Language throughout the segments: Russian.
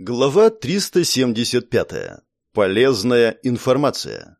Глава 375. Полезная информация.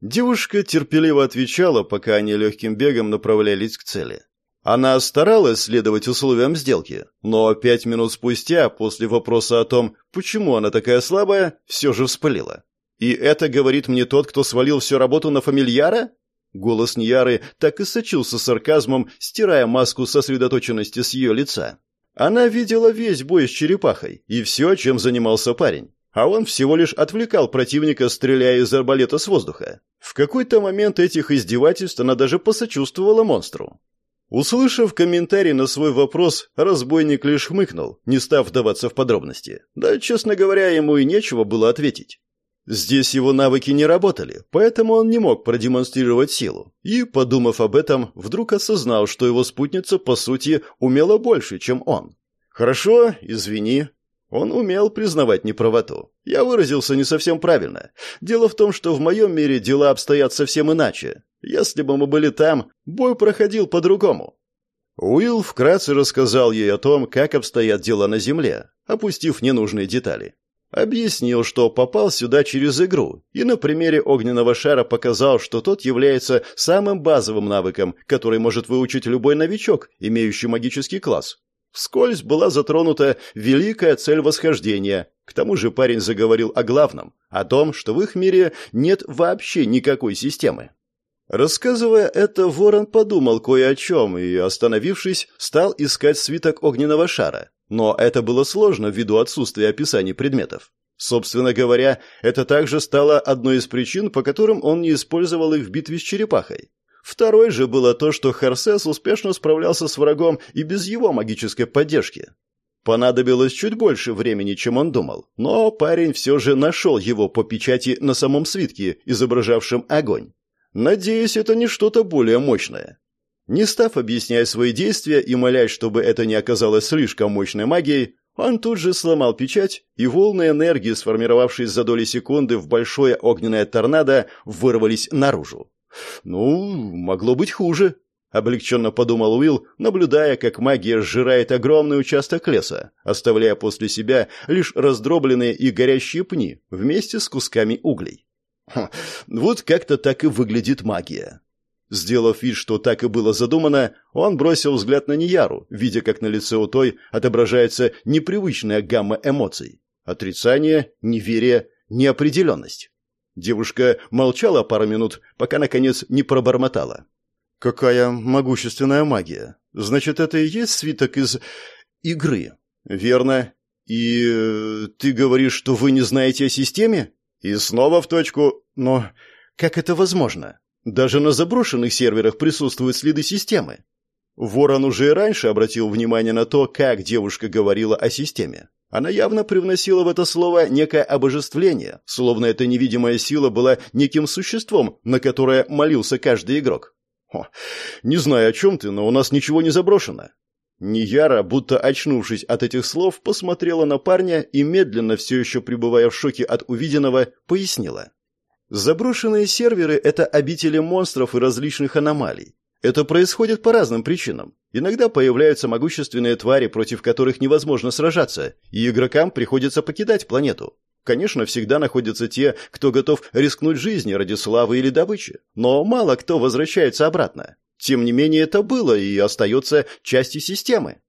Девушка терпеливо отвечала, пока они легким бегом направлялись к цели. Она старалась следовать условиям сделки, но пять минут спустя, после вопроса о том, почему она такая слабая, все же вспылила. «И это говорит мне тот, кто свалил всю работу на фамильяра?» Голос Ньяры так и сочился сарказмом, стирая маску сосредоточенности с ее лица. Она видела весь бой с черепахой и все, чем занимался парень. А он всего лишь отвлекал противника, стреляя из арбалета с воздуха. В какой-то момент этих издевательств она даже посочувствовала монстру. Услышав комментарий на свой вопрос, разбойник лишь хмыкнул, не став вдаваться в подробности. Да, честно говоря, ему и нечего было ответить. Здесь его навыки не работали, поэтому он не мог продемонстрировать силу. И, подумав об этом, вдруг осознал, что его спутница, по сути, умела больше, чем он. «Хорошо, извини». Он умел признавать неправоту. Я выразился не совсем правильно. Дело в том, что в моем мире дела обстоят совсем иначе. Если бы мы были там, бой проходил по-другому. Уилл вкратце рассказал ей о том, как обстоят дела на Земле, опустив ненужные детали. Объяснил, что попал сюда через игру, и на примере огненного шара показал, что тот является самым базовым навыком, который может выучить любой новичок, имеющий магический класс. Вскользь была затронута великая цель восхождения. К тому же парень заговорил о главном, о том, что в их мире нет вообще никакой системы. Рассказывая это, Ворон подумал кое о чем и, остановившись, стал искать свиток огненного шара. Но это было сложно ввиду отсутствия описаний предметов. Собственно говоря, это также стало одной из причин, по которым он не использовал их в битве с черепахой. Второй же было то, что Харсес успешно справлялся с врагом и без его магической поддержки. Понадобилось чуть больше времени, чем он думал, но парень все же нашел его по печати на самом свитке, изображавшем огонь. Надеюсь, это не что-то более мощное. Не став объяснять свои действия и молясь, чтобы это не оказалось слишком мощной магией, он тут же сломал печать, и волны энергии, сформировавшись за доли секунды в большое огненное торнадо, вырвались наружу. «Ну, могло быть хуже», — облегченно подумал Уилл, наблюдая, как магия сжирает огромный участок леса, оставляя после себя лишь раздробленные и горящие пни вместе с кусками углей. вот как-то так и выглядит магия. Сделав вид, что так и было задумано, он бросил взгляд на Нияру, видя, как на лице у той отображается непривычная гамма эмоций. Отрицание, неверие, неопределенность. Девушка молчала пару минут, пока, наконец, не пробормотала. «Какая могущественная магия! Значит, это и есть свиток из... игры?» «Верно. И э, ты говоришь, что вы не знаете о системе?» «И снова в точку. Но как это возможно?» Даже на заброшенных серверах присутствуют следы системы. Ворон уже и раньше обратил внимание на то, как девушка говорила о системе. Она явно привносила в это слово некое обожествление, словно эта невидимая сила была неким существом, на которое молился каждый игрок. О, не знаю, о чем ты, но у нас ничего не заброшено. Нияра, будто очнувшись от этих слов, посмотрела на парня и, медленно, все еще пребывая в шоке от увиденного, пояснила. Заброшенные серверы – это обители монстров и различных аномалий. Это происходит по разным причинам. Иногда появляются могущественные твари, против которых невозможно сражаться, и игрокам приходится покидать планету. Конечно, всегда находятся те, кто готов рискнуть жизнью ради славы или добычи, но мало кто возвращается обратно. Тем не менее, это было и остается частью системы.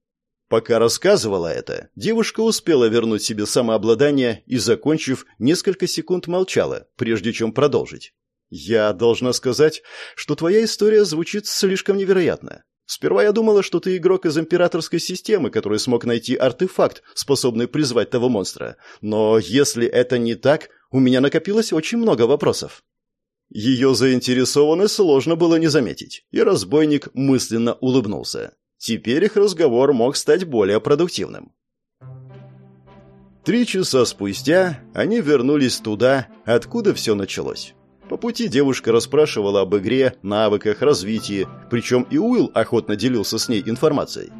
Пока рассказывала это, девушка успела вернуть себе самообладание и, закончив, несколько секунд молчала, прежде чем продолжить. «Я должна сказать, что твоя история звучит слишком невероятно. Сперва я думала, что ты игрок из императорской системы, который смог найти артефакт, способный призвать того монстра. Но если это не так, у меня накопилось очень много вопросов». Ее заинтересованность сложно было не заметить, и разбойник мысленно улыбнулся. Теперь их разговор мог стать более продуктивным. Три часа спустя они вернулись туда, откуда все началось. По пути девушка расспрашивала об игре, навыках, развитии, причем и Уилл охотно делился с ней информацией.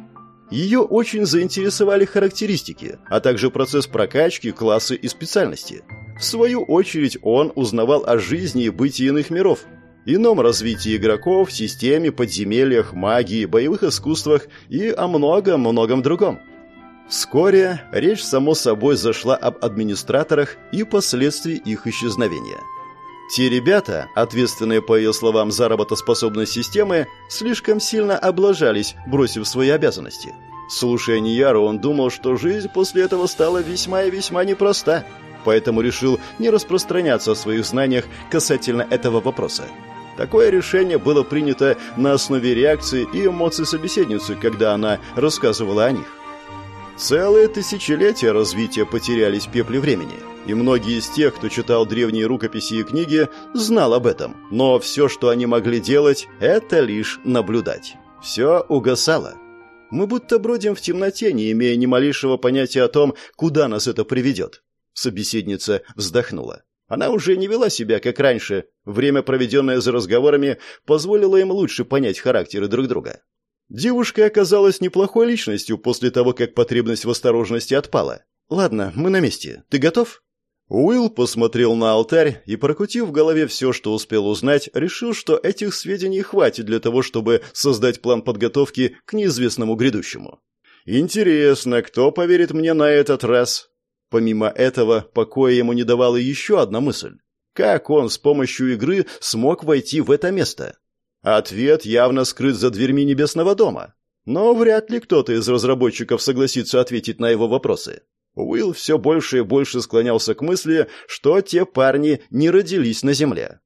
Ее очень заинтересовали характеристики, а также процесс прокачки, классы и специальности. В свою очередь он узнавал о жизни и бытии иных миров, ином развитии игроков, системе, подземельях, магии, боевых искусствах и о многом-многом другом. Вскоре речь само собой зашла об администраторах и последствии их исчезновения. Те ребята, ответственные, по ее словам, за работоспособность системы, слишком сильно облажались, бросив свои обязанности. Слушая Нияру, он думал, что жизнь после этого стала весьма и весьма непроста, поэтому решил не распространяться о своих знаниях касательно этого вопроса. Такое решение было принято на основе реакции и эмоций собеседницы, когда она рассказывала о них. Целые тысячелетия развития потерялись в пепле времени, и многие из тех, кто читал древние рукописи и книги, знал об этом. Но все, что они могли делать, это лишь наблюдать. Все угасало. Мы будто бродим в темноте, не имея ни малейшего понятия о том, куда нас это приведет. Собеседница вздохнула. Она уже не вела себя, как раньше. Время, проведенное за разговорами, позволило им лучше понять характеры друг друга. Девушка оказалась неплохой личностью после того, как потребность в осторожности отпала. «Ладно, мы на месте. Ты готов?» Уилл посмотрел на алтарь и, прокрутив в голове все, что успел узнать, решил, что этих сведений хватит для того, чтобы создать план подготовки к неизвестному грядущему. «Интересно, кто поверит мне на этот раз?» Помимо этого, покоя ему не давала еще одна мысль. Как он с помощью игры смог войти в это место? Ответ явно скрыт за дверьми Небесного дома. Но вряд ли кто-то из разработчиков согласится ответить на его вопросы. Уилл все больше и больше склонялся к мысли, что те парни не родились на Земле.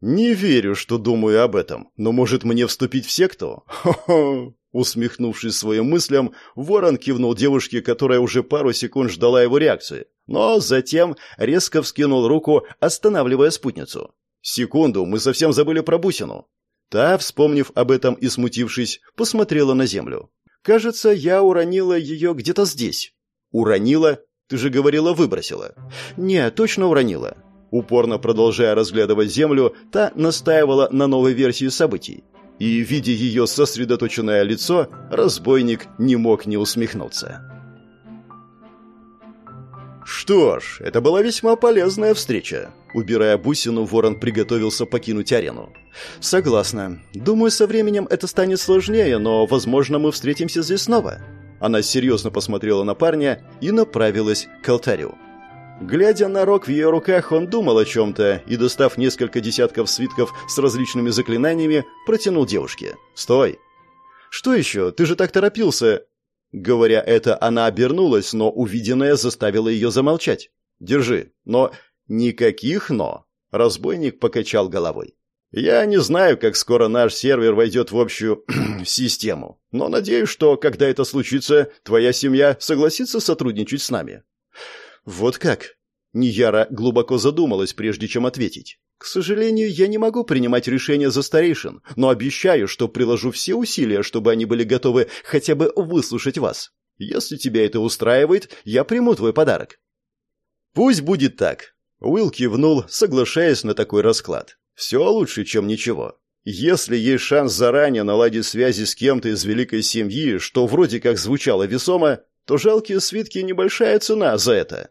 «Не верю, что думаю об этом, но может мне вступить в секту? Хо-хо!» Усмехнувшись своим мыслям, Ворон кивнул девушке, которая уже пару секунд ждала его реакции, но затем резко вскинул руку, останавливая спутницу. «Секунду, мы совсем забыли про бусину. Та, вспомнив об этом и смутившись, посмотрела на землю. «Кажется, я уронила ее где-то здесь». «Уронила? Ты же говорила, выбросила». «Не, точно уронила». Упорно продолжая разглядывать землю, та настаивала на новой версии событий. И, видя ее сосредоточенное лицо, разбойник не мог не усмехнуться. Что ж, это была весьма полезная встреча. Убирая бусину, ворон приготовился покинуть арену. Согласна. Думаю, со временем это станет сложнее, но, возможно, мы встретимся здесь снова. Она серьезно посмотрела на парня и направилась к алтарю. Глядя на рог в ее руках, он думал о чем-то и, достав несколько десятков свитков с различными заклинаниями, протянул девушке. «Стой!» «Что еще? Ты же так торопился!» Говоря это, она обернулась, но увиденное заставило ее замолчать. «Держи». «Но...» «Никаких «но». Разбойник покачал головой. «Я не знаю, как скоро наш сервер войдет в общую систему, но надеюсь, что, когда это случится, твоя семья согласится сотрудничать с нами». «Вот как?» Нияра глубоко задумалась, прежде чем ответить. К сожалению, я не могу принимать решения за старейшин, но обещаю, что приложу все усилия, чтобы они были готовы хотя бы выслушать вас. Если тебя это устраивает, я приму твой подарок. Пусть будет так. Уилл кивнул, соглашаясь на такой расклад. Все лучше, чем ничего. Если есть шанс заранее наладить связи с кем-то из великой семьи, что вроде как звучало весомо, то жалкие свитки небольшая цена за это.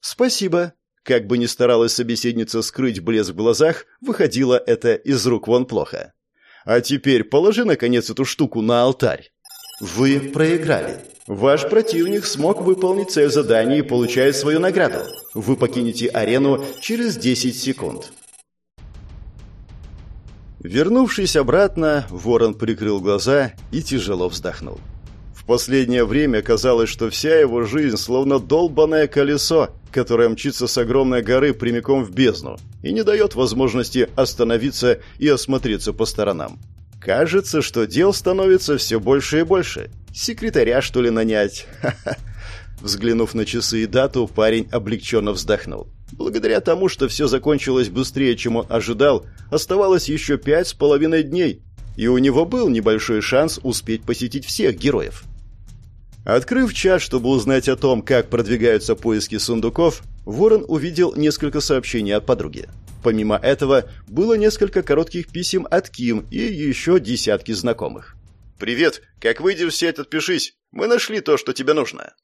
Спасибо, как бы ни старалась собеседница скрыть блеск в глазах, выходило это из рук вон плохо. А теперь положи, наконец, эту штуку на алтарь. Вы проиграли. Ваш противник смог выполнить цель задания и получает свою награду. Вы покинете арену через 10 секунд. Вернувшись обратно, Ворон прикрыл глаза и тяжело вздохнул. В последнее время казалось, что вся его жизнь словно долбанное колесо, которое мчится с огромной горы прямиком в бездну и не дает возможности остановиться и осмотреться по сторонам. Кажется, что дел становится все больше и больше. Секретаря, что ли, нанять? Взглянув на часы и дату, парень облегченно вздохнул. Благодаря тому, что все закончилось быстрее, чем он ожидал, оставалось еще пять с половиной дней, и у него был небольшой шанс успеть посетить всех героев. Открыв чат, чтобы узнать о том, как продвигаются поиски сундуков, Ворон увидел несколько сообщений от подруги. Помимо этого, было несколько коротких писем от Ким и еще десятки знакомых. «Привет! Как выйдешь в сеть, отпишись! Мы нашли то, что тебе нужно!»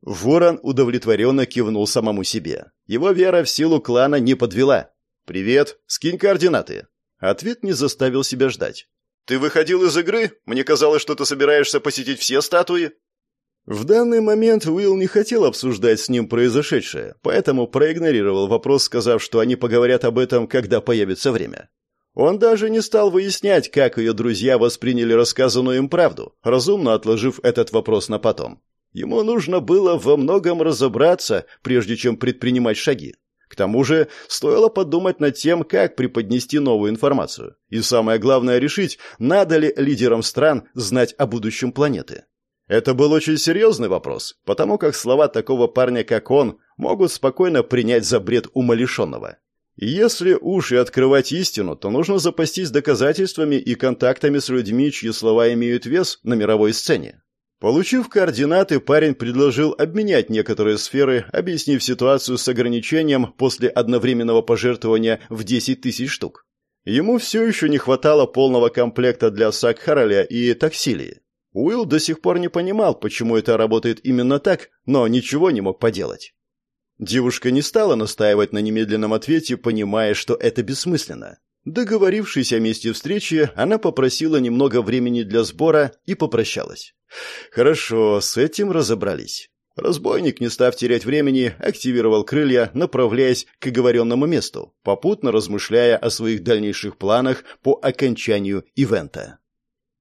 Ворон удовлетворенно кивнул самому себе. Его вера в силу клана не подвела. «Привет! Скинь координаты!» Ответ не заставил себя ждать. «Ты выходил из игры? Мне казалось, что ты собираешься посетить все статуи?» В данный момент Уилл не хотел обсуждать с ним произошедшее, поэтому проигнорировал вопрос, сказав, что они поговорят об этом, когда появится время. Он даже не стал выяснять, как ее друзья восприняли рассказанную им правду, разумно отложив этот вопрос на потом. Ему нужно было во многом разобраться, прежде чем предпринимать шаги. К тому же, стоило подумать над тем, как преподнести новую информацию. И самое главное решить, надо ли лидерам стран знать о будущем планеты. Это был очень серьезный вопрос, потому как слова такого парня, как он, могут спокойно принять за бред умалишенного. Если уж и открывать истину, то нужно запастись доказательствами и контактами с людьми, чьи слова имеют вес на мировой сцене. Получив координаты, парень предложил обменять некоторые сферы, объяснив ситуацию с ограничением после одновременного пожертвования в 10 тысяч штук. Ему все еще не хватало полного комплекта для Сакхараля и Таксилии. Уилл до сих пор не понимал, почему это работает именно так, но ничего не мог поделать. Девушка не стала настаивать на немедленном ответе, понимая, что это бессмысленно. Договорившись о месте встречи, она попросила немного времени для сбора и попрощалась. Хорошо, с этим разобрались. Разбойник, не став терять времени, активировал крылья, направляясь к оговоренному месту, попутно размышляя о своих дальнейших планах по окончанию ивента.